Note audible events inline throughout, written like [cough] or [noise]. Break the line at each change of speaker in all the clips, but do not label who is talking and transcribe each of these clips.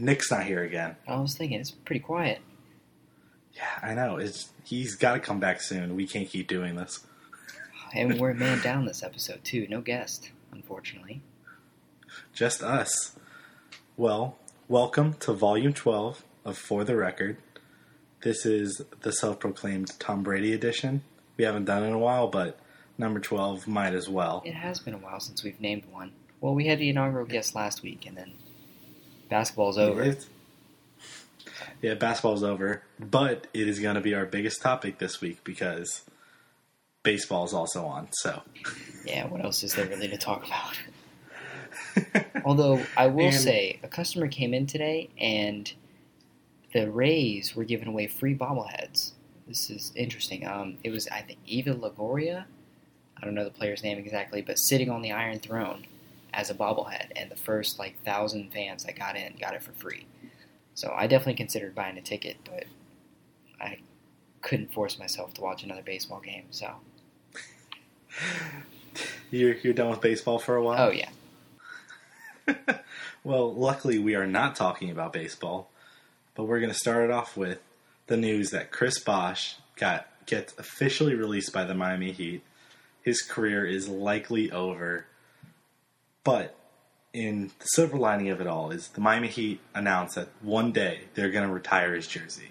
Nick's not here again.
I was thinking it's pretty quiet.
Yeah, I know. It's he's got to come back soon. We can't keep doing this.
And [laughs] we're man down this episode too. No guest, unfortunately.
Just us. Well, welcome to Volume 12 of For the Record. This is the self-proclaimed Tom Brady edition. We haven't done it in a while, but number 12 might as well.
It has been a while since we've named one. Well, we had the inaugural guest last week, and then basketball's over.
It's- Yeah, basketball's over, but it is going to be our biggest topic this week because baseball is also on. So,
Yeah, what else is there really to talk about? [laughs] Although I will
And-
say, a customer came in today and the Rays were giving away free bobbleheads. This is interesting. Um, it was I think Eva Lagoria, I don't know the player's name exactly, but sitting on the Iron Throne as a bobblehead, and the first like thousand fans that got in got it for free. So I definitely considered buying a ticket, but I couldn't force myself to watch another baseball game. So [laughs]
you're, you're done with baseball for a while?
oh yeah, [laughs]
Well, luckily we are not talking about baseball, but we're going to start it off with the news that Chris Bosh got gets officially released by the Miami Heat. His career is likely over. But in the silver lining of it all is the Miami Heat announced that one day they're going to retire his jersey.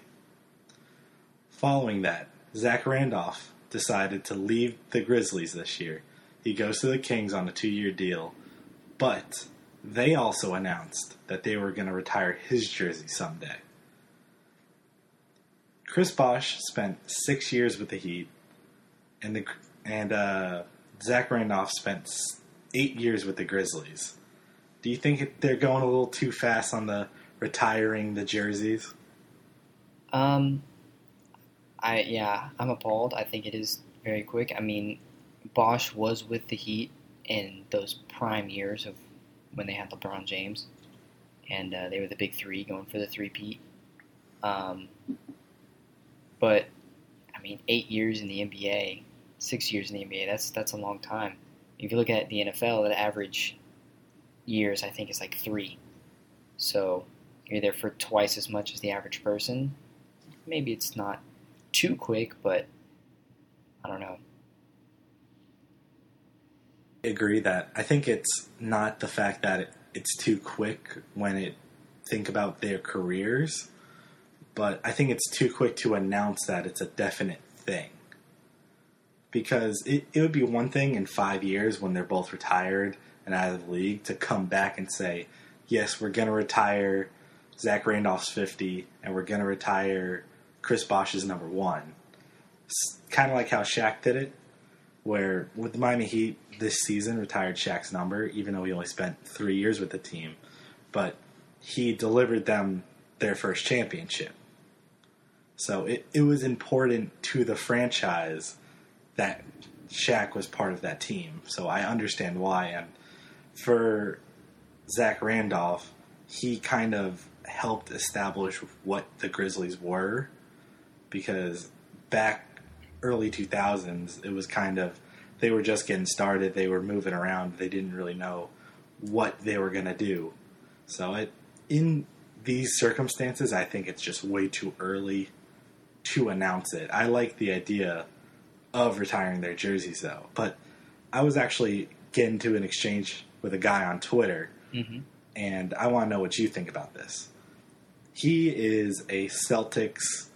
Following that, Zach Randolph decided to leave the Grizzlies this year. He goes to the Kings on a two-year deal, but they also announced that they were going to retire his jersey someday. Chris Bosh spent six years with the Heat, and the and uh, Zach Randolph spent eight years with the Grizzlies. Do you think they're going a little too fast on the retiring the jerseys?
Um, I yeah, I'm appalled. I think it is very quick. I mean, Bosh was with the Heat in those prime years of when they had LeBron James, and uh, they were the big three going for the three-peat. Um, but I mean, eight years in the NBA, six years in the NBA. That's that's a long time. If you look at the NFL, the average years I think is like three. So you're there for twice as much as the average person maybe it's not too quick, but I don't know.
I agree that I think it's not the fact that it, it's too quick when it think about their careers, but I think it's too quick to announce that it's a definite thing. Because it, it would be one thing in five years when they're both retired and out of the league to come back and say, yes, we're going to retire Zach Randolph's 50 and we're going to retire Chris Bosh's number one. Kind of like how Shaq did it where with the Miami Heat this season retired Shaq's number, even though he only spent three years with the team, but he delivered them their first championship. So it, it was important to the franchise that Shaq was part of that team. So I understand why. And for Zach Randolph, he kind of helped establish what the Grizzlies were because back early 2000s, it was kind of they were just getting started. They were moving around. They didn't really know what they were going to do. So it in these circumstances, I think it's just way too early to announce it. I like the idea of retiring their jerseys though, but I was actually getting to an exchange with a guy on Twitter,
Mm-hmm.
and I want to know what you think about this. He is a Celtics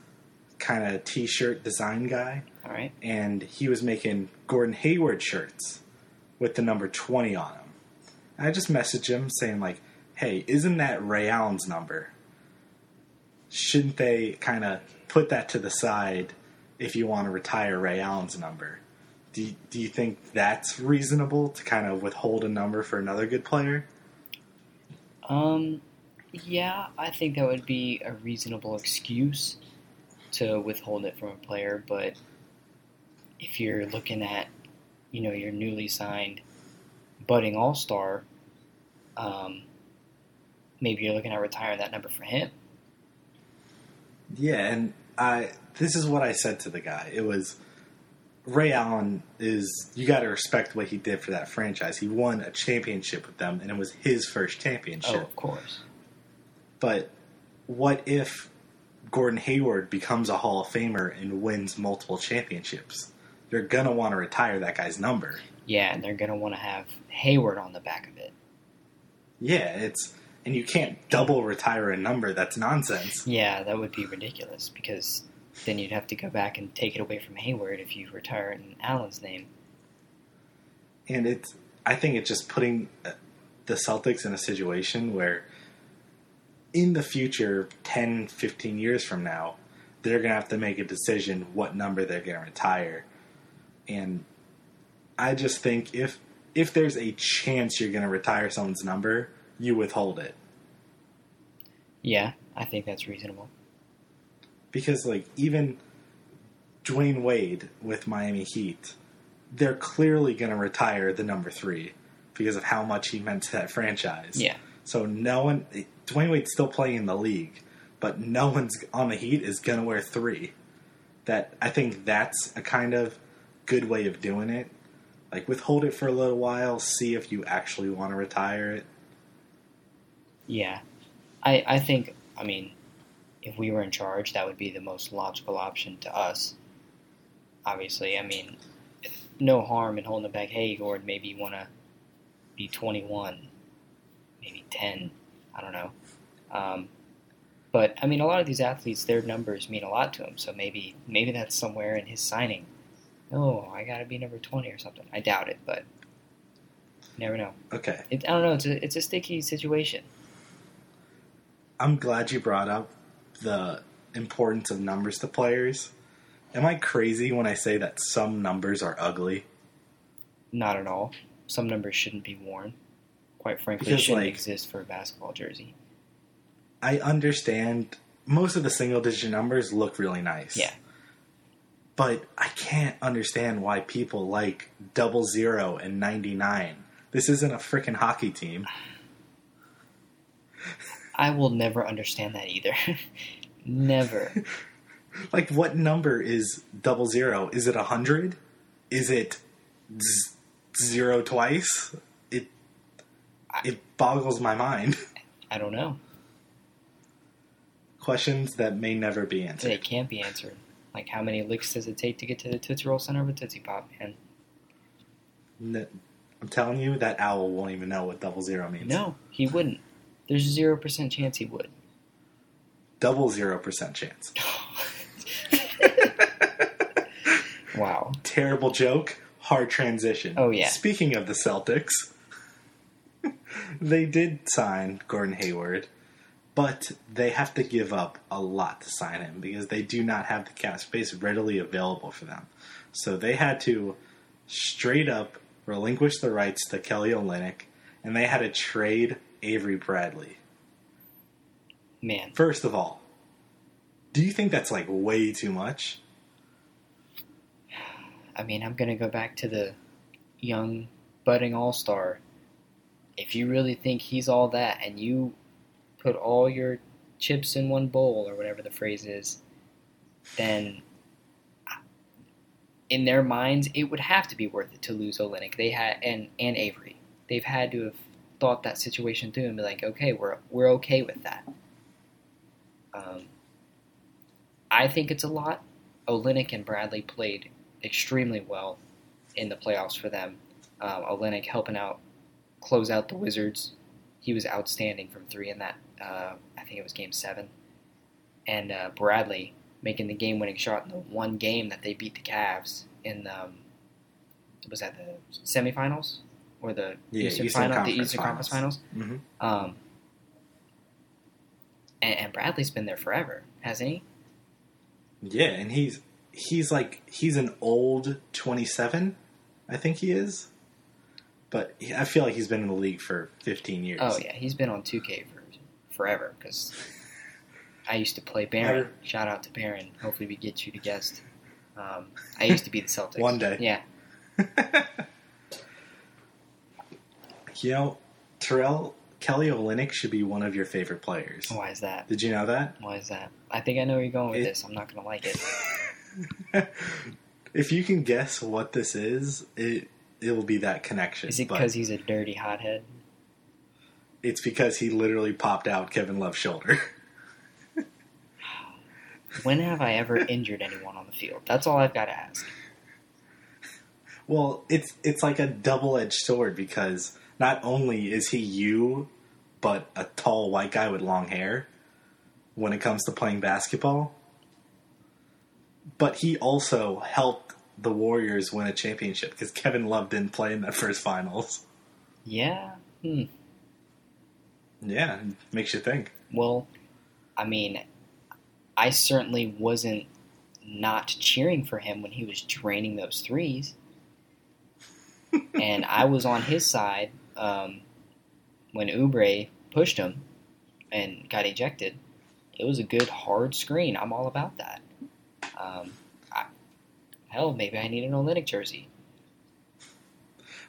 kind of t-shirt design guy
All right.
and he was making Gordon Hayward shirts with the number 20 on them. And I just messaged him saying like, "Hey, isn't that Ray Allen's number? Shouldn't they kind of put that to the side if you want to retire Ray Allen's number?" Do you, do you think that's reasonable to kind of withhold a number for another good player?
Um, yeah, I think that would be a reasonable excuse to withhold it from a player, but if you're looking at, you know, your newly signed budding all star, um, maybe you're looking at retiring that number for him.
Yeah, and I this is what I said to the guy. It was Ray Allen is you got to respect what he did for that franchise. He won a championship with them, and it was his first championship.
Oh, of course.
But what if Gordon Hayward becomes a Hall of Famer and wins multiple championships? They're gonna want to retire that guy's number.
Yeah, and they're gonna want to have Hayward on the back of it.
Yeah, it's and you can't double retire a number. That's nonsense.
Yeah, that would be ridiculous because then you'd have to go back and take it away from Hayward if you retire it in Allen's name.
And it's I think it's just putting uh, the Celtics in a situation where in the future 10 15 years from now they're going to have to make a decision what number they're going to retire and i just think if if there's a chance you're going to retire someone's number you withhold it
Yeah, I think that's reasonable.
Because like even Dwyane Wade with Miami Heat they're clearly going to retire the number 3 because of how much he meant to that franchise
Yeah,
So no one, Dwyane Wade's still playing in the league, but no one's on the Heat is gonna wear three. That I think that's a kind of good way of doing it. Like withhold it for a little while, see if you actually want to retire it.
yeah. I I think I mean, if we were in charge, that would be the most logical option to us. Obviously, I mean, no harm in holding it back. Hey, Gordon, maybe you want to be 21, maybe 10. I don't know. Um, but I mean, a lot of these athletes, their numbers mean a lot to them. So maybe maybe that's somewhere in his signing. Oh, I got to be number 20 or something. I doubt it, but never know.
Okay,
It, I don't know. It's a it's a sticky situation.
I'm glad you brought up the importance of numbers to players. Am I crazy when I say that some numbers are ugly?
Not at all. Some numbers shouldn't be worn. Quite frankly,
Because,
shouldn't
like-
exist for a basketball jersey.
I understand most of the single digit numbers look really nice.
Yeah.
But I can't understand why people like double zero and 99. This isn't a freaking hockey team. [sighs] [laughs]
I will never understand that either. [laughs] never. [laughs]
Like, what number is double zero? Is it a 100? Is it z- zero twice? It, it boggles my mind. [laughs]
I don't know.
Questions that may never be answered.
They can't be answered. Like, how many licks does it take to get to the Tootsie Roll Center of a Tootsie Pop, man?
I'm telling you, that owl won't even know what double zero means.
No, he wouldn't. There's a 0% chance he would.
Double zero percent chance. [laughs]
wow.
terrible joke, hard transition.
Oh, yeah.
Speaking of the Celtics, [laughs] they did sign Gordon Hayward, but they have to give up a lot to sign him because they do not have the cap space readily available for them. So they had to straight up relinquish the rights to Kelly Olynyk, and they had to trade Avery Bradley.
Man,
First of all, do you think that's like way too much?
I mean, I'm going to go back to the young, budding all star. If you really think he's all that and you put all your chips in one bowl, or whatever the phrase is, then in their minds, it would have to be worth it to lose Olynyk. They had and and Avery. They've had to have thought that situation through and be like, okay, we're we're okay with that. Um, I think it's a lot. Olynyk and Bradley played extremely well in the playoffs for them. Um, Olynyk helping out, close out the Wizards. He was outstanding from three in that. Uh, I think it was Game Seven, and uh, Bradley making the game-winning shot in the one game that they beat the Cavs in. Um, was that the semifinals or the
Yeah,
Eastern,
Eastern
final? The
Conference
Eastern Conference Finals.
Mm-hmm.
Um, and, and Bradley's been there forever, hasn't he?
Yeah, and he's he's like he's an old 27, I think he is. But he- I feel like he's been in the league for 15 years.
Oh yeah, he's been on 2K for forever because [laughs] I used to play Baron. Shout out to Baron. Hopefully we get you to guest. Um, I used to be the [laughs] Celtics.
One day.
Yeah. [laughs]
you know, Terrell Kelly Olynyk should be one of your favorite players.
Why is that?
Did you know that?
Why is that? I think I know where you're going with
It-
this. I'm not gonna like it. [laughs]
if you can guess what this is, it it will be that connection.
Is it because he's a dirty hothead?
it's because he literally popped out Kevin Love's shoulder. [laughs]
When have I ever injured anyone on the field? That's all I've got to ask.
Well, it's it's like a double edged sword because not only is he you, but a tall white guy with long hair when it comes to playing basketball. But he also helped the Warriors win a championship because Kevin Love didn't play in that first finals.
Yeah. Hmm.
Yeah, makes you think.
Well, I mean, I certainly wasn't not cheering for him when he was draining those threes. And I was on his side um, when Oubre pushed him and got ejected. It was a good hard screen. I'm all about that. Um, I, hell, maybe I need an Olynyk jersey.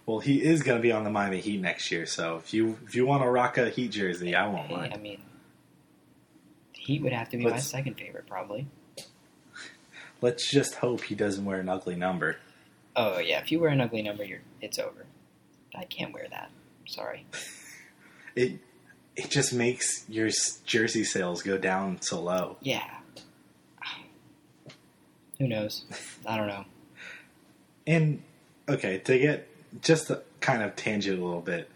Well, he is going to be on the Miami Heat next year, so if you if you want to rock a Heat jersey, I won't
Hey,
mind.
I mean, Heat would have to be my
Let's-
second favorite, probably.
Let's just hope he doesn't wear an ugly number.
Oh yeah, if you wear an ugly number, you're it's over. I can't wear that. Sorry. [laughs]
It it just makes your jersey sales go down so low.
Yeah. [sighs] Who knows? I don't know.
And okay, to get just to kind of tangent a little bit,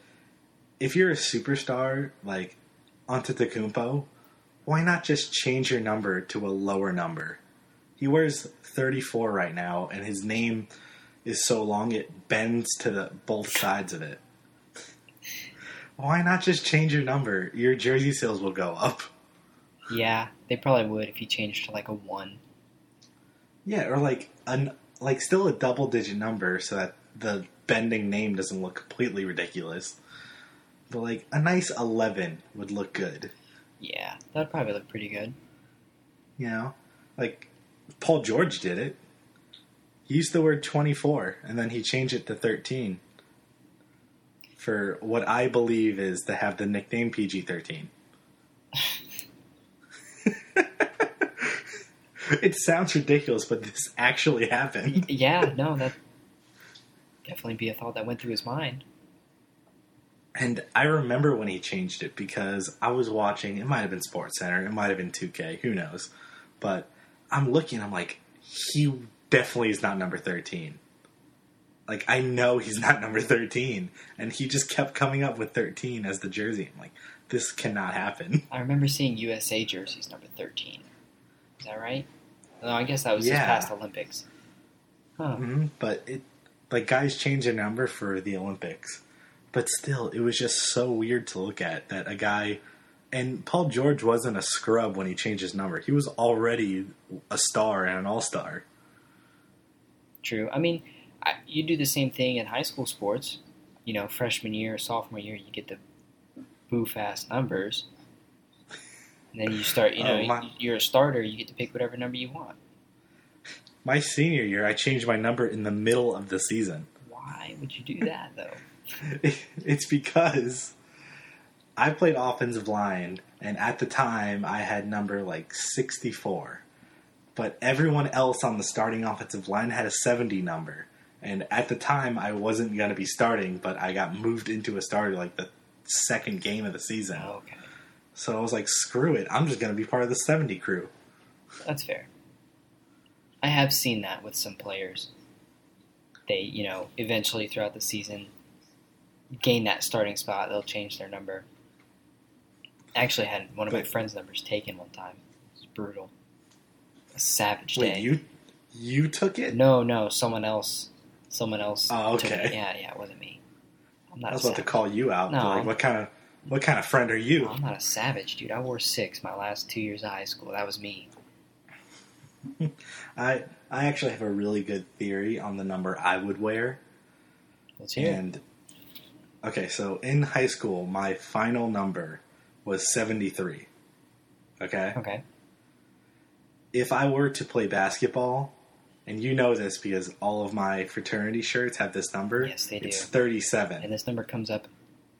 if you're a superstar like Antetokounmpo, why not just change your number to a lower number? He wears 34 right now, and his name is so long it bends to the both sides of it. Why not just change your number? Your jersey sales will go up.
Yeah, they probably would if you changed to like a one.
Yeah, or like an like still a double digit number so that the bending name doesn't look completely ridiculous. But like a nice eleven would look good.
Yeah, that'd probably look pretty good.
You know? Like Paul George did it. He used the word twenty four and then he changed it to thirteen. For what I believe is to have the nickname PG thirteen. [laughs] it sounds ridiculous, but this actually happened.
Yeah, no, that definitely be a thought that went through his mind.
And I remember when he changed it because I was watching. It might have been Sports Center. It might have been 2K. Who knows? But I'm looking. I'm like, he definitely is not number 13. Like I know he's not [laughs] number 13, and he just kept coming up with 13 as the jersey. I'm like, this cannot happen.
I remember seeing USA jerseys number thirteen. Is that right? No, I guess that was
Yeah.
this past Olympics. Huh.
hmm But it, like, guys change their number for the Olympics. But still, it was just so weird to look at that a guy. And Paul George wasn't a scrub when he changed his number. He was already a star and an all star.
True. I mean, I, you do the same thing in high school sports. You know, freshman year, sophomore year, you get the boo fast numbers. And then you start, you oh, know,
Oh, my-
you're a starter, you get to pick whatever number you want.
My senior year, I changed my number in the middle of the season.
Why would you do [laughs] that, though?
it's because I played offensive line, and at the time I had number like 64. But everyone else on the starting offensive line had a 70 number. And at the time I wasn't going to be starting, but I got moved into a starter like the second game of the season.
Oh, okay.
So I was like, screw it, I'm just going to be part of the 70 crew.
That's fair. I have seen that with some players. They, you know, eventually throughout the season gain that starting spot, they'll change their number. I actually had one of my friend's numbers taken one time. It was brutal. A savage
Wait,
day.
you you took it?
No, no, someone else. Someone else.
Oh,
took it.
okay.
Yeah, yeah, it wasn't me. I'm not.
I
was
about to call you out.
No.
Like, what kind of what kind of friend are you?
I'm not a savage, dude. I wore six my last two years of high school. That was me. [laughs]
I I actually have a really good theory on the number I would wear.
Let's hear.
And okay, so in high school, my final number was 73. Okay?
Okay.
If I were to play basketball, and you know this because all of my fraternity shirts have this number,
Yes, they
it's
do.
37.
And this number comes up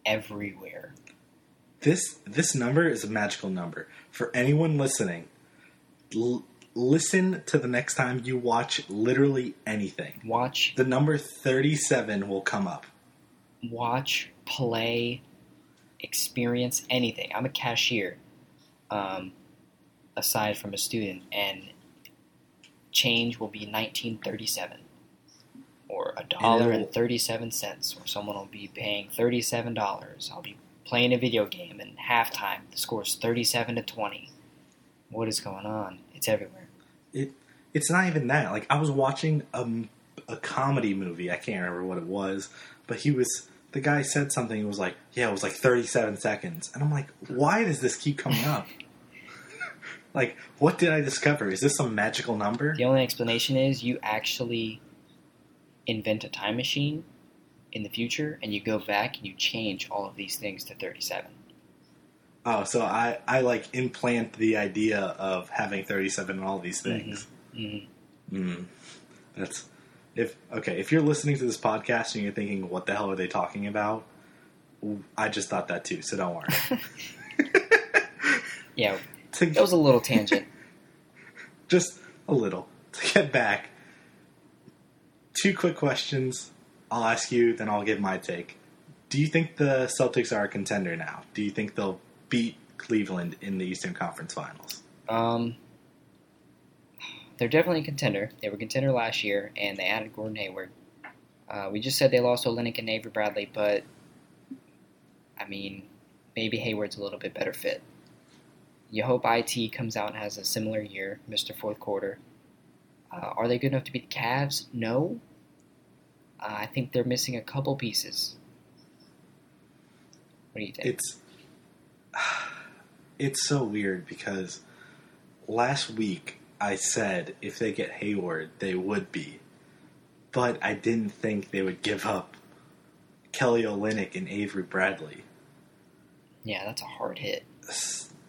everywhere.
this this number is a magical number. For anyone listening, l- listen to the next time you watch literally anything.
Watch,
The number 37 will come up.
watch, play, experience anything. I'm a cashier, um, aside from a student, and change will be 1937 or a dollar and 37 cents, or someone will be paying $37. I'll be playing a video game and halftime the score's 37 to 20. What is going on? It's everywhere.
It it's not even that. Like I was watching a, a comedy movie. I can't remember what it was, but he was the guy said something. It was like, yeah, it was like 37 seconds, and I'm like, why does this keep coming up? [laughs] like, what did I discover? Is this some magical number?
The only explanation is you actually invent a time machine in the future and you go back and you change all of these things to 37.
Oh, so I, I like implant the idea of having 37 and all these things.
Mm-hmm.
Mm. That's if okay. If you're listening to this podcast and you're thinking, "What the hell are they talking about?" I just thought that too. So don't worry. [laughs]
Yeah,
to,
that was a little tangent. [laughs]
just a little to get back. Two quick questions. I'll ask you, then I'll give my take. Do you think the Celtics are a contender now? Do you think they'll beat Cleveland in the Eastern Conference Finals?
Um, they're definitely a contender. They were a contender last year, and they added Gordon Hayward. Uh, we just said they lost Olynyk and Avery Bradley, but I mean, maybe Hayward's a little bit better fit. You hope IT comes out and has a similar year, Mr. Fourth Quarter. Uh, are they good enough to beat the Cavs? No. Uh, I think they're missing a couple pieces. What do you think?
It's [sighs] it's so weird because last week I said if they get Hayward, they would be, but I didn't think they would give up Kelly Olynyk and Avery Bradley.
yeah, that's a hard hit.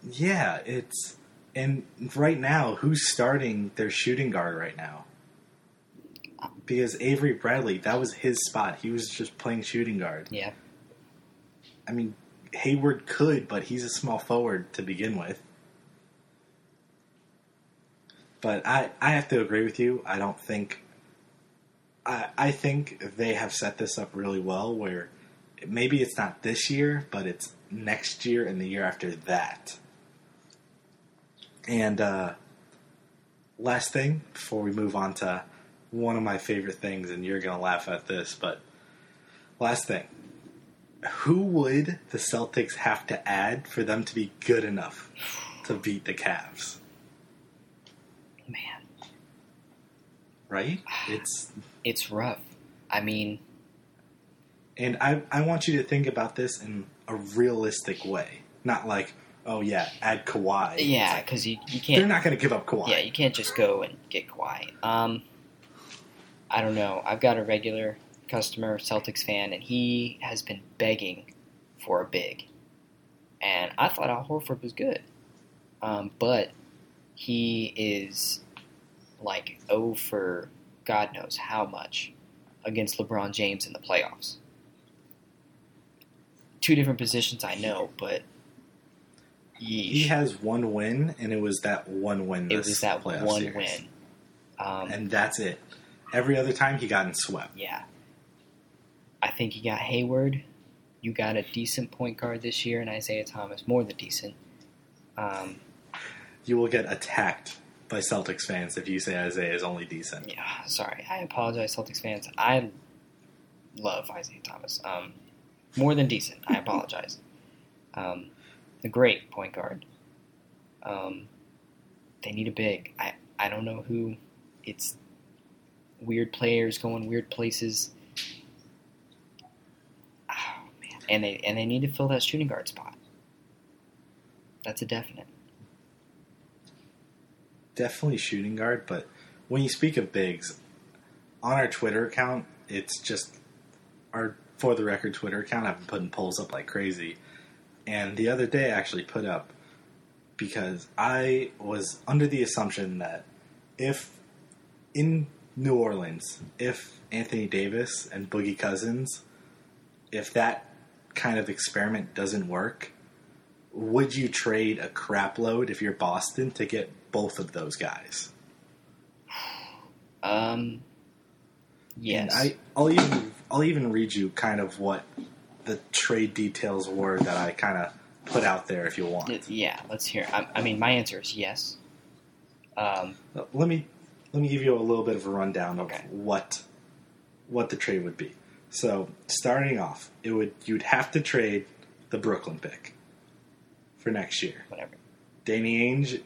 Yeah, it's and right now, who's starting their shooting guard right now? Because Avery Bradley, that was his spot. He was just playing shooting guard.
Yeah.
I mean, Hayward could, but he's a small forward to begin with. But I, I have to agree with you. I don't think. I, I think they have set this up really well where maybe it's not this year, but it's next year and the year after that. And uh, last thing before we move on to one of my favorite things, and you're going to laugh at this, but last thing who would the Celtics have to add for them to be good enough to beat the Cavs?
Man,
Right? It's
it's rough. I mean,
and I I want you to think about this in a realistic way, not like oh yeah, add Kawhi.
Yeah,
like,
because you, you can't they're
not going to give up Kawhi.
Yeah, you can't just go and get Kawhi. Um, I don't know. I've got a regular customer, Celtics fan, and he has been begging for a big. And I thought Al Horford was good, um, but he is like oh for God knows how much against LeBron James in the playoffs. Two different positions, I know, but
He has one win, and it was that one win.
it was that one
series.
win. Um,
and that's it. Every other time he gotten swept.
Yeah. I think you got Hayward. You got a decent point guard this year in Isaiah Thomas, more than decent. Um,
You will get attacked by Celtics fans if you say Isaiah is only decent.
yeah, sorry. I apologize, Celtics fans. I love Isaiah Thomas. Um, more than decent. I apologize. Um, a great point guard. Um, they need a big. I, I don't know who. It's weird players going weird places. Oh man, and they and they need to fill that shooting guard spot. That's a definite.
definitely shooting guard, but when you speak of bigs, on our Twitter account, it's just our for the record Twitter account. I've been putting polls up like crazy, and the other day I actually put up because I was under the assumption that if in New Orleans, if Anthony Davis and Boogie Cousins, if that kind of experiment doesn't work, would you trade a crap load if you're Boston to get both of those guys?
Um, yes.
And I, I'll even I'll even read you kind of what the trade details were that I kind of put out there if you want.
Yeah, let's hear. I, I mean, my answer is yes. Um,
Uh, Let me let me give you a little bit of a rundown of
Okay.
what what the trade would be. So starting off, it would you'd have to trade the Brooklyn pick for next year.
whatever.
Danny Ainge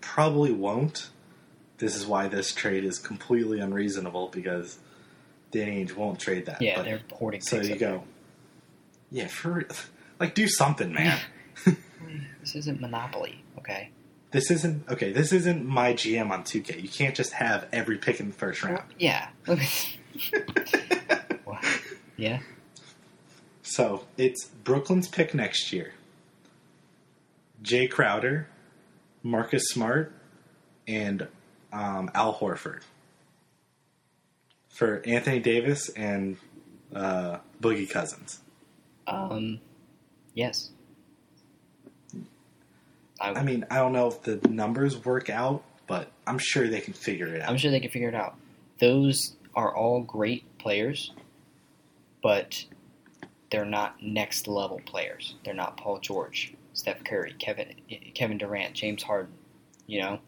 probably won't. This is why this trade is completely unreasonable because Danny Ainge won't trade that.
Yeah,
But-
they're hoarding.
so you go, yeah, for [laughs] like do something, man. [laughs]
This isn't Monopoly, okay?
this isn't okay. This isn't my GM on 2K. You can't just have every pick in the first round.
Yeah. Look at. Wow. Yeah.
So it's Brooklyn's pick next year. Jae Crowder, Marcus Smart, and um, Al Horford for Anthony Davis and uh, Boogie Cousins.
Um. Yes. I,
I mean, I don't know if the numbers work out, but I'm sure they can figure it out.
I'm sure they can figure it out. Those are all great players, but they're not next level players. They're not Paul George, Steph Curry, Kevin Kevin Durant, James Harden. You know,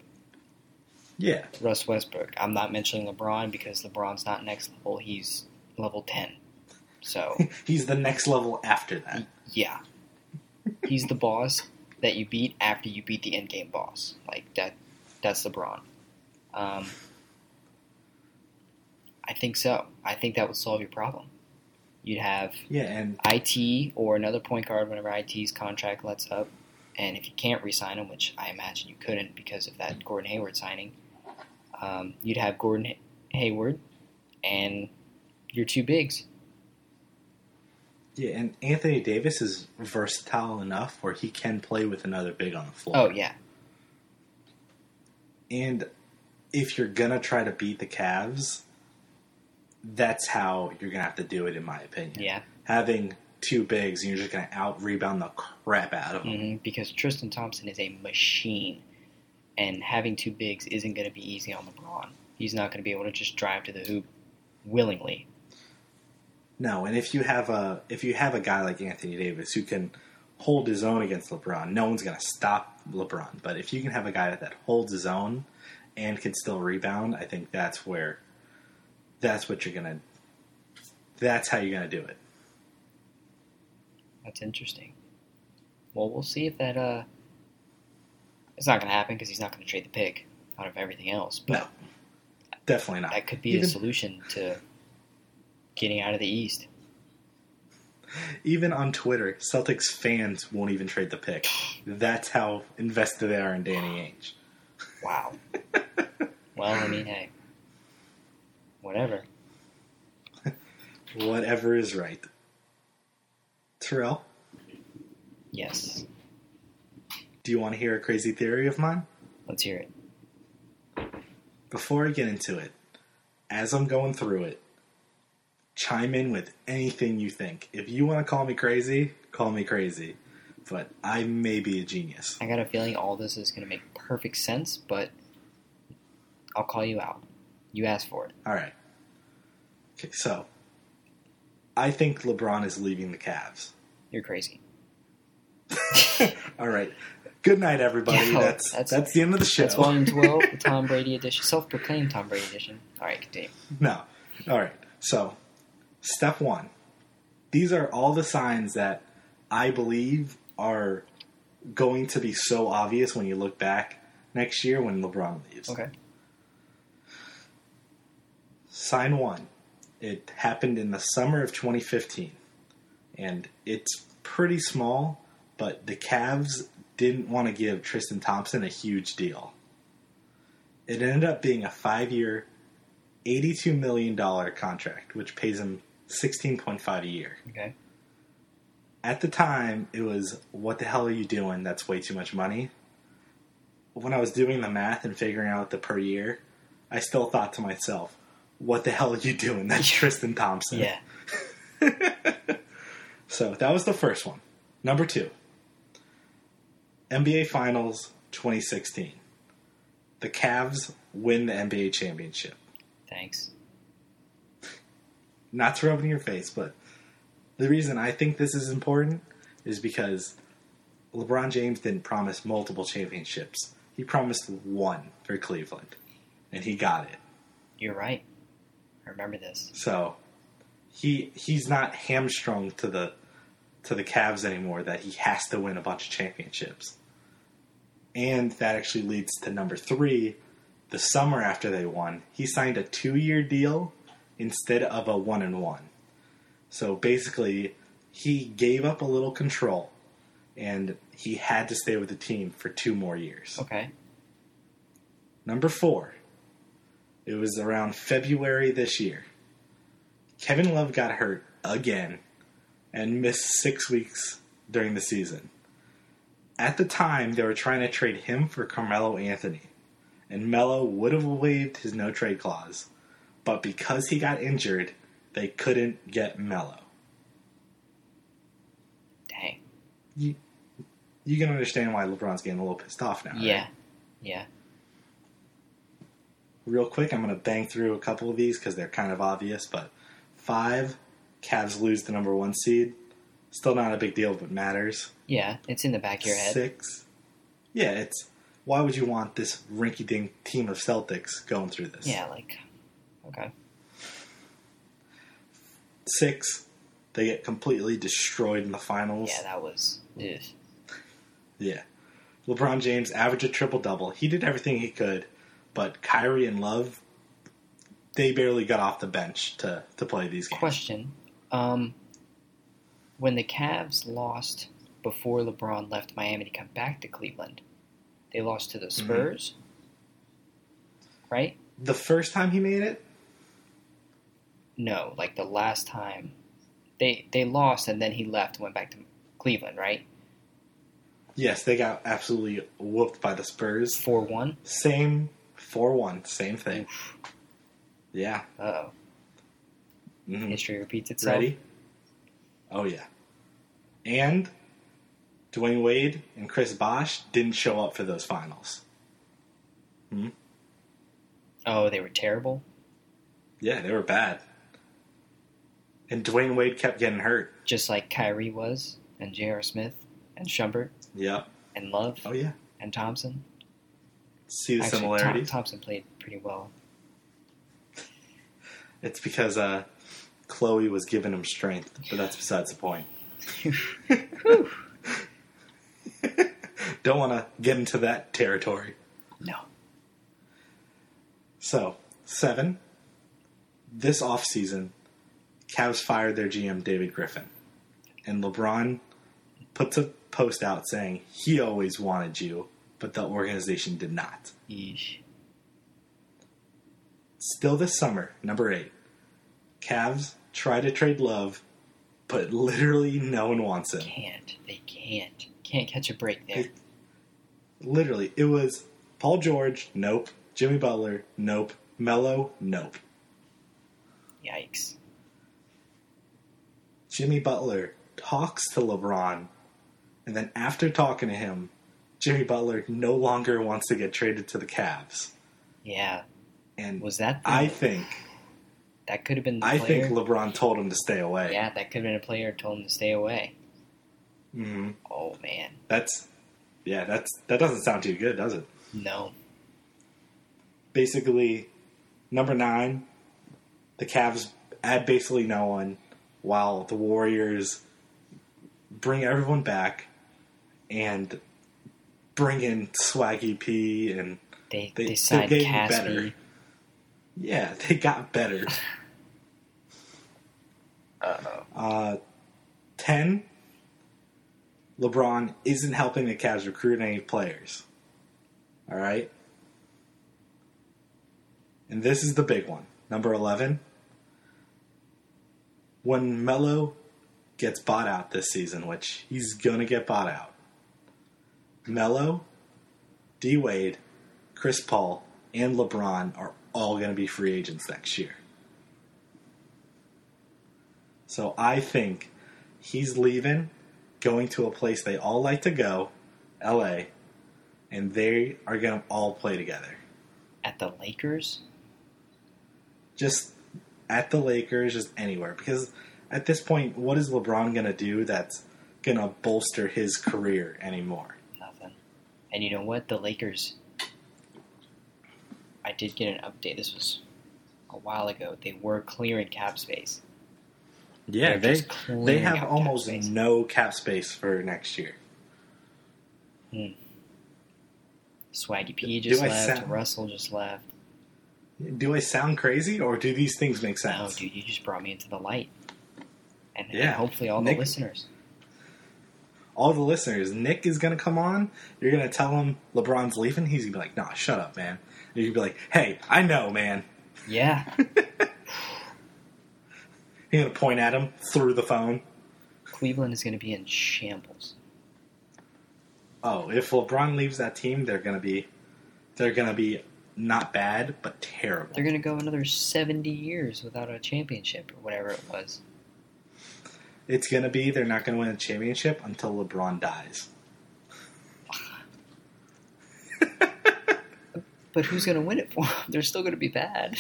yeah,
Russ Westbrook. I'm not mentioning LeBron because LeBron's not next level. He's level ten. So [laughs]
he's the next level after that.
yeah, he's the boss that you beat after you beat the end game boss. Like that. That's LeBron. Um, I think so. I think that would solve your problem. You'd have
Yeah, and
IT or another point guard whenever IT's contract lets up, and if you can't re-sign him, which I imagine you couldn't because of that Gordon Hayward signing, um, you'd have Gordon Hay- Hayward and your two bigs.
Yeah, and Anthony Davis is versatile enough where he can play with another big on the floor.
Oh yeah,
And if you're gonna try to beat the Cavs, that's how you're gonna have to do it, in my opinion.
yeah,
Having two bigs, and you're just gonna out rebound the crap out of them.
hmm because Tristan Thompson is a machine, and having two bigs isn't going to be easy on LeBron. He's not going to be able to just drive to the hoop willingly.
No, and if you have a if you have a guy like Anthony Davis who can hold his own against LeBron, no one's gonna stop LeBron. But if you can have a guy that holds his own and can still rebound, I think that's where that's what you're gonna that's how you're gonna do it.
That's interesting. Well, we'll see if that. uh It's not going to happen because he's not going to trade the pick out of everything else. But
No. Definitely not.
that could be
even,
a solution to getting out of the East.
even on Twitter, Celtics fans won't even trade the pick. That's how invested they are in Danny Ainge.
Wow. [laughs] well, I mean, hey, whatever.
Whatever is right. Terrell,
Yes,
do you want to hear a crazy theory of mine?
let's hear it.
Before I get into it, as I'm going through it, chime in with anything you think. If you want to call me crazy, call me crazy. But I may be a genius.
I got a feeling all this is going to make perfect sense, but I'll call you out. You asked for it.
All right. Okay, so I think LeBron is leaving the Cavs.
You're crazy. [laughs]
All right. Good night, everybody.
Yeah,
that's, that's
that's-
the end of the show.
That's volume 12, the [laughs] Tom Brady edition, self proclaimed Tom Brady edition. All right, continue.
No. All right. So, step one. These are all the signs that I believe are going to be so obvious when you look back next year when LeBron leaves.
Okay.
Sign one. It happened in the summer of 2015. And it's pretty small, but the Cavs didn't want to give Tristan Thompson a huge deal. It ended up being a five year, $82 million contract, which pays him 16.5 a year.
Okay.
At the time, it was, what the hell are you doing? That's way too much money. When I was doing the math and figuring out the per year, I still thought to myself, what the hell are you doing? That's Tristan Thompson.
Yeah. [laughs]
So that was the first one. Number two NBA Finals 2016. The Cavs win the NBA championship.
Thanks.
Not to rub it in your face, but The reason I think this is important is because LeBron James didn't promise multiple championships. He promised one for Cleveland, and he got it.
You're right. I remember this.
So he he's not hamstrung to the to the Cavs anymore that he has to win a bunch of championships. And that actually leads to number three. The summer after they won, he signed a two year deal instead of a one and one. So basically, he gave up a little control and he had to stay with the team for two more years.
Okay.
Number four, it was around February this year. Kevin Love got hurt again and missed six weeks during the season. At the time, they were trying to trade him for Carmelo Anthony, and Melo would have waived his no trade clause, but because he got injured, they couldn't get Melo.
Dang.
You, you can understand why LeBron's getting a little pissed off now. right?
Yeah. Yeah.
real quick, I'm going to bang through a couple of these because they're kind of obvious. But five, Cavs lose the number one seed. Still not a big deal, but matters.
Yeah. It's in the back of your head.
Six, yeah, it's why would you want this rinky-dink team of Celtics going through this?
Yeah. Like. Okay.
Six, they get completely destroyed in the finals.
Yeah. That was. Ugh.
Yeah. LeBron James averaged a triple double. He did everything he could, but Kyrie and Love, they barely got off the bench to, to play these games.
Question. Um. When the Cavs lost before LeBron left Miami to come back to Cleveland, they lost to the
Mm-hmm.
Spurs. Right?
The first time he made it,
No, like the last time they they lost and then he left and went back to Cleveland, right?
Yes, they got absolutely whooped by the Spurs.
Four one.
Same 4 1, same thing. Yeah.
Uh oh.
Mhm.
History repeats itself.
Ready? Oh, yeah. And Dwyane Wade and Chris Bosh didn't show up for those finals. Hmm?
Oh, they were terrible.
Yeah, they were bad. And Dwyane Wade kept getting hurt.
Just like Kyrie was, and J.R. Smith, and Shumpert,
Yep.
and Love,
Oh, yeah.
and Thompson.
See the
Actually, Tom-
similarities?
Thompson played pretty well.
It's because uh, Khloe was giving him strength, but that's besides the point. [laughs] Don't want to get into that territory.
No.
So, seven. This offseason, Cavs fired their GM, David Griffin. And LeBron puts a post out saying he always wanted you, but the organization did not.
Yeesh.
Still this summer, number eight. Cavs try to trade Love, but literally no one wants him.
Can't. They can't. Can't catch a break there.
Literally, it was Paul George, nope. Jimmy Butler, nope. Melo, nope.
Yikes.
Jimmy Butler talks to LeBron, and then after talking to him, Jimmy Butler no longer wants to get traded to the Cavs.
Yeah.
And
Was that the,
I think
that could have been the
I
player?
think LeBron told him to stay away.
yeah, that could have been a player told him to stay away.
hmm
Oh man.
That's yeah, that's that doesn't sound too good, does it?
No.
Basically, number nine, the Cavs add basically no one, while the Warriors bring everyone back and bring in Swaggy P and
They
They-
they,
they
signed
gave
Casspi.
better. yeah, they got better. [laughs]
Uh-oh.
Uh, 10, LeBron isn't helping the Cavs recruit any players. All right? And this is the big one. Number 11. When Melo gets bought out this season, which he's going to get bought out, Melo, D Wade, Chris Paul, and LeBron are all going to be free agents next year. So I think he's leaving, going to a place they all like to go, LA, and they are going to all play together.
At the Lakers?
Just at the Lakers, just anywhere. Because at this point, what is LeBron gonna do that's gonna bolster his career anymore?
Nothing. And you know what? The Lakers. I did get an update. This was a while ago. They were clearing cap space.
Yeah,
They're
they they have
cap
almost
space.
no cap space for next year. Hmm.
Swaggy P just
I
left.
sound-
Russell just left.
Do I sound crazy, or do these things make sense?
dude, you just brought me into the light. And, and
Yeah.
hopefully all
Nick-
the listeners.
All the listeners, Nick is gonna come on. You're gonna tell him LeBron's leaving. He's gonna be like, "Nah, shut up, man." And you're gonna be like, "Hey, I know, man."
Yeah. [laughs]
You're gonna point at him through the phone.
Cleveland is going to be in shambles.
Oh, if LeBron leaves that team, they're gonna be, they're gonna be not bad but terrible.
They're going to go another 70 years without a championship or whatever it was.
It's gonna be they're not gonna win a championship until LeBron dies. [laughs]
But who's going to win it for them? They're still going to be bad.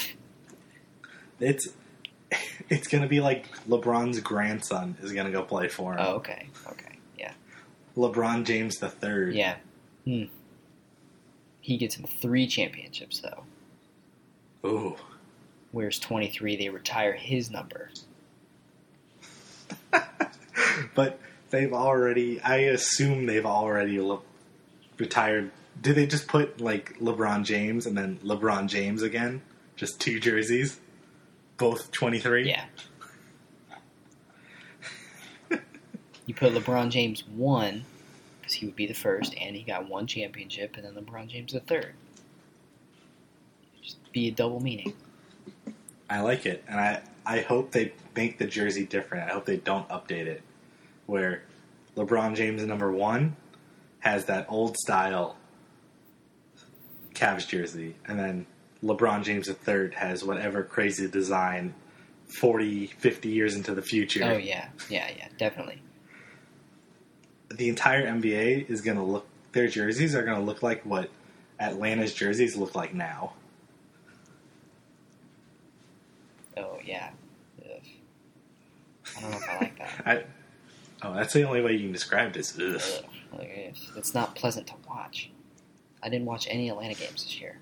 It's [laughs] it's gonna be like LeBron's grandson is gonna go play for him.
Oh, okay. Okay. Yeah.
LeBron James the third.
Yeah. Hmm. He gets him three championships, though.
Ooh.
Whereas 23, they retire his number. [laughs]
but they've already. I assume they've already le- retired. Did they just put like LeBron James and then LeBron James again? Just two jerseys, both twenty three.
Yeah. you put LeBron James one, because he would be the first, and he got one championship, and then LeBron James the third. Just be a double meaning.
I like it, and I I hope they make the jersey different. I hope they don't update it, where LeBron James number one has that old style Cavs jersey, and then LeBron James the third has whatever crazy design 40, 50 years into the future.
Oh yeah, yeah, yeah, definitely.
The entire NBA is going to look. Their jerseys are going to look like what Atlanta's jerseys look like now.
Oh yeah. Ugh. I don't know if I like that. [laughs]
I, oh, that's the only way you can describe this. Ugh.
Ugh. It's- not pleasant to watch. I didn't watch any Atlanta games this year.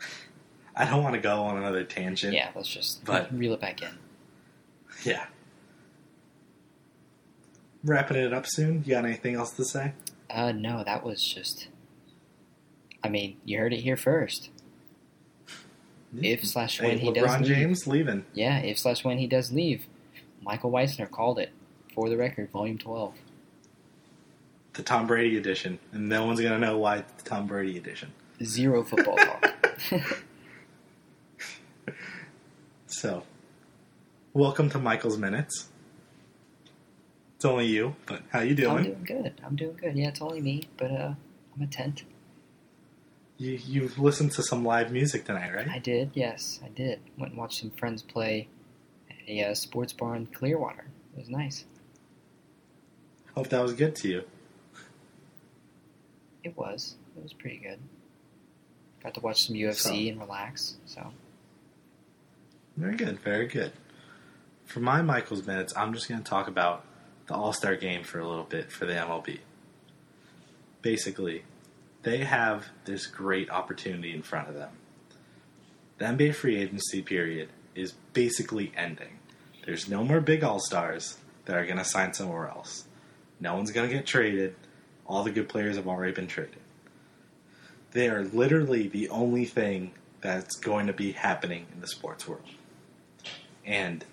[laughs]
I don't want to go on another tangent.
Yeah, let's just
But-
reel it back in.
Yeah. Wrapping it up soon. You got anything else to say?
Uh, no, that was just. I mean, you heard it here first. If slash when
Hey,
he does leave,
James leaving.
yeah, if slash when he does leave, Michael Weissner called it for the record, Volume Twelve.
The Tom Brady edition, and no one's gonna know why the Tom Brady edition.
Zero football talk. [laughs] [laughs]
So, welcome to Michael's minutes. It's only you, but how you doing?
I'm
doing?
good. I'm doing good. Yeah, it's only me, but uh, I'm a tent.
You you've listened to some live music tonight, right?
I did. Yes, I did. Went and watched some friends play at a uh, sports bar in Clearwater. It was nice.
Hope that was good to you.
It was. It was pretty good. Got to watch some UFC
So-
and relax. So
Very good, very good. For my Michael's minutes, I'm just going to talk about the All Star game for a little bit for the MLB. Basically, they have this great opportunity in front of them. The NBA free agency period is basically ending. There's no more big All Stars that are going to sign somewhere else. No one's going to get traded. All the good players have already been traded. They are literally the only thing that's going to be happening in the sports world. And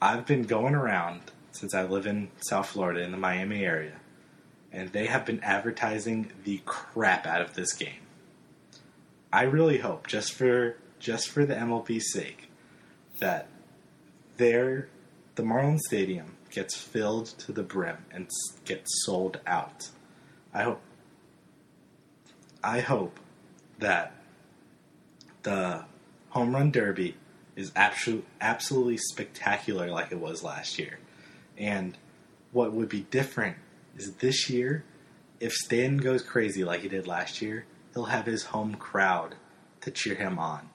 I've been going around since I live in South Florida in the Miami area, and they have been advertising the crap out of this game. I really hope, just for just for the MLB's sake, that their the Marlins Stadium gets filled to the brim and gets sold out. I hope. I hope that the home run derby is absolute, absolutely spectacular like it was last year. And what would be different is this year, if Stan goes crazy like he did last year, he'll have his home crowd to cheer him on.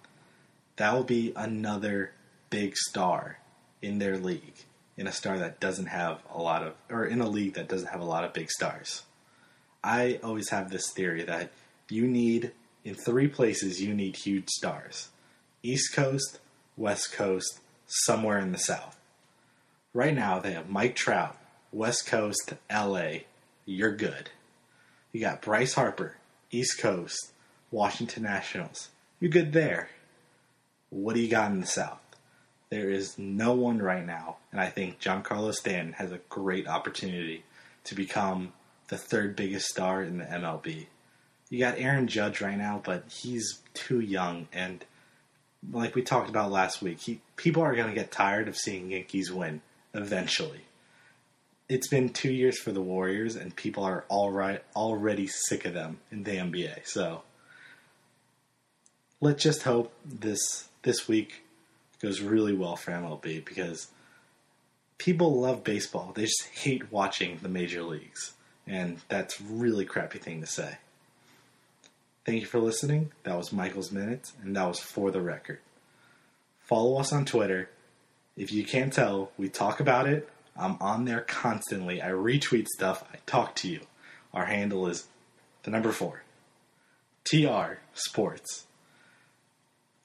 That will be another big star in their league in a star that doesn't have a lot of, or in a league that doesn't have a lot of big stars. I always have this theory that you need, in three places, you need huge stars East Coast, West Coast, somewhere in the South. Right now, they have Mike Trout, West Coast, LA. You're good. You got Bryce Harper, East Coast, Washington Nationals. You're good there. What do you got in the South? There is no one right now, and I think Giancarlo Stanton has a great opportunity to become the third biggest star in the MLB. You got Aaron Judge right now, but he's too young, and like we talked about last week, he, people are going to get tired of seeing Yankees win eventually. It's been two years for the Warriors, and people are all right, already sick of them in the NBA. So let's just hope this this week goes really well for MLB because people love baseball. They just hate watching the major leagues, and that's really crappy thing to say. Thank you for listening. That was Michael's Minutes, and that was for the record. Follow us on Twitter. If you can't tell, we talk about it. I'm on there constantly. I retweet stuff. I talk to you. Our handle is the number four. TR Sports.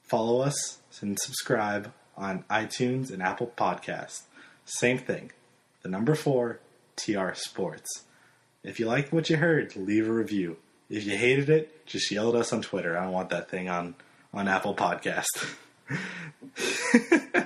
Follow us and subscribe on iTunes and Apple Podcasts. Same thing. The number four, TR Sports. If you liked what you heard, leave a review. If you hated it, just yell at us on Twitter. I don't want that thing on, on Apple Podcast. [laughs]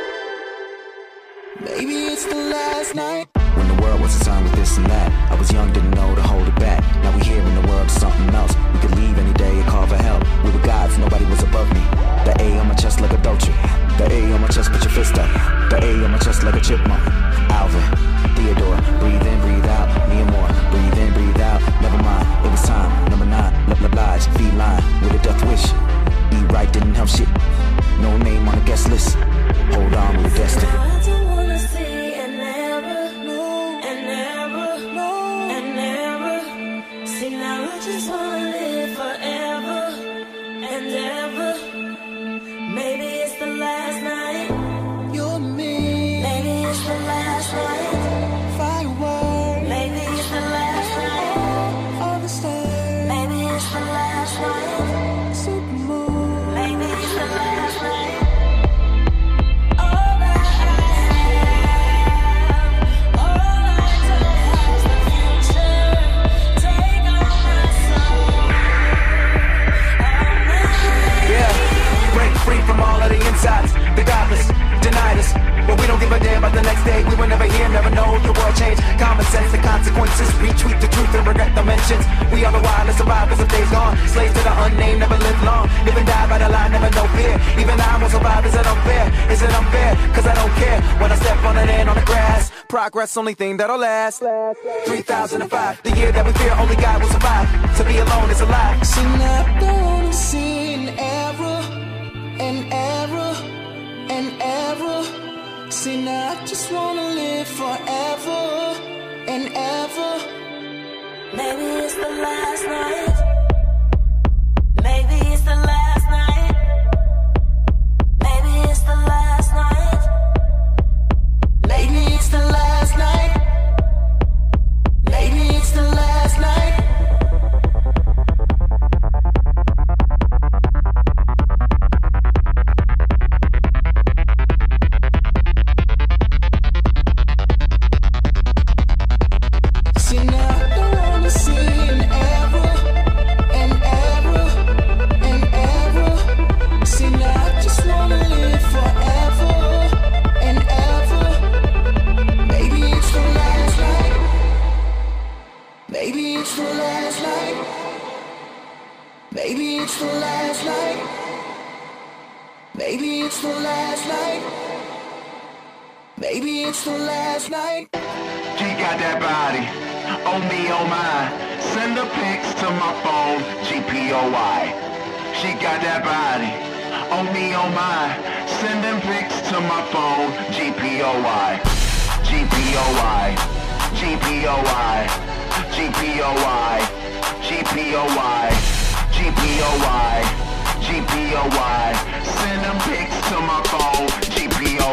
It's the last night.
When the world was assigned with this and that, I was young, didn't know to hold it back. Now we here in the world, something else. We could leave any day and call for help. We were gods, nobody was above me. The A on my chest like a Dolce. The A on my chest, put your fist up. The A on my chest like a chipmunk. Alvin, Theodore, breathe in, breathe out. Me and more, breathe in, breathe out. Never mind, it was time. Number nine, love, lies, feline with Progress, only thing that'll last. 3005, the year that we fear only God will survive. To be alone is a lie.
See, now don't see an error, an error, an error. See, now I just wanna live forever and ever.
Maybe it's the last night.
GPOI, GPOI, GPOI, GPOI, GPOI, GPOI. Send them pics to my phone, GPOI.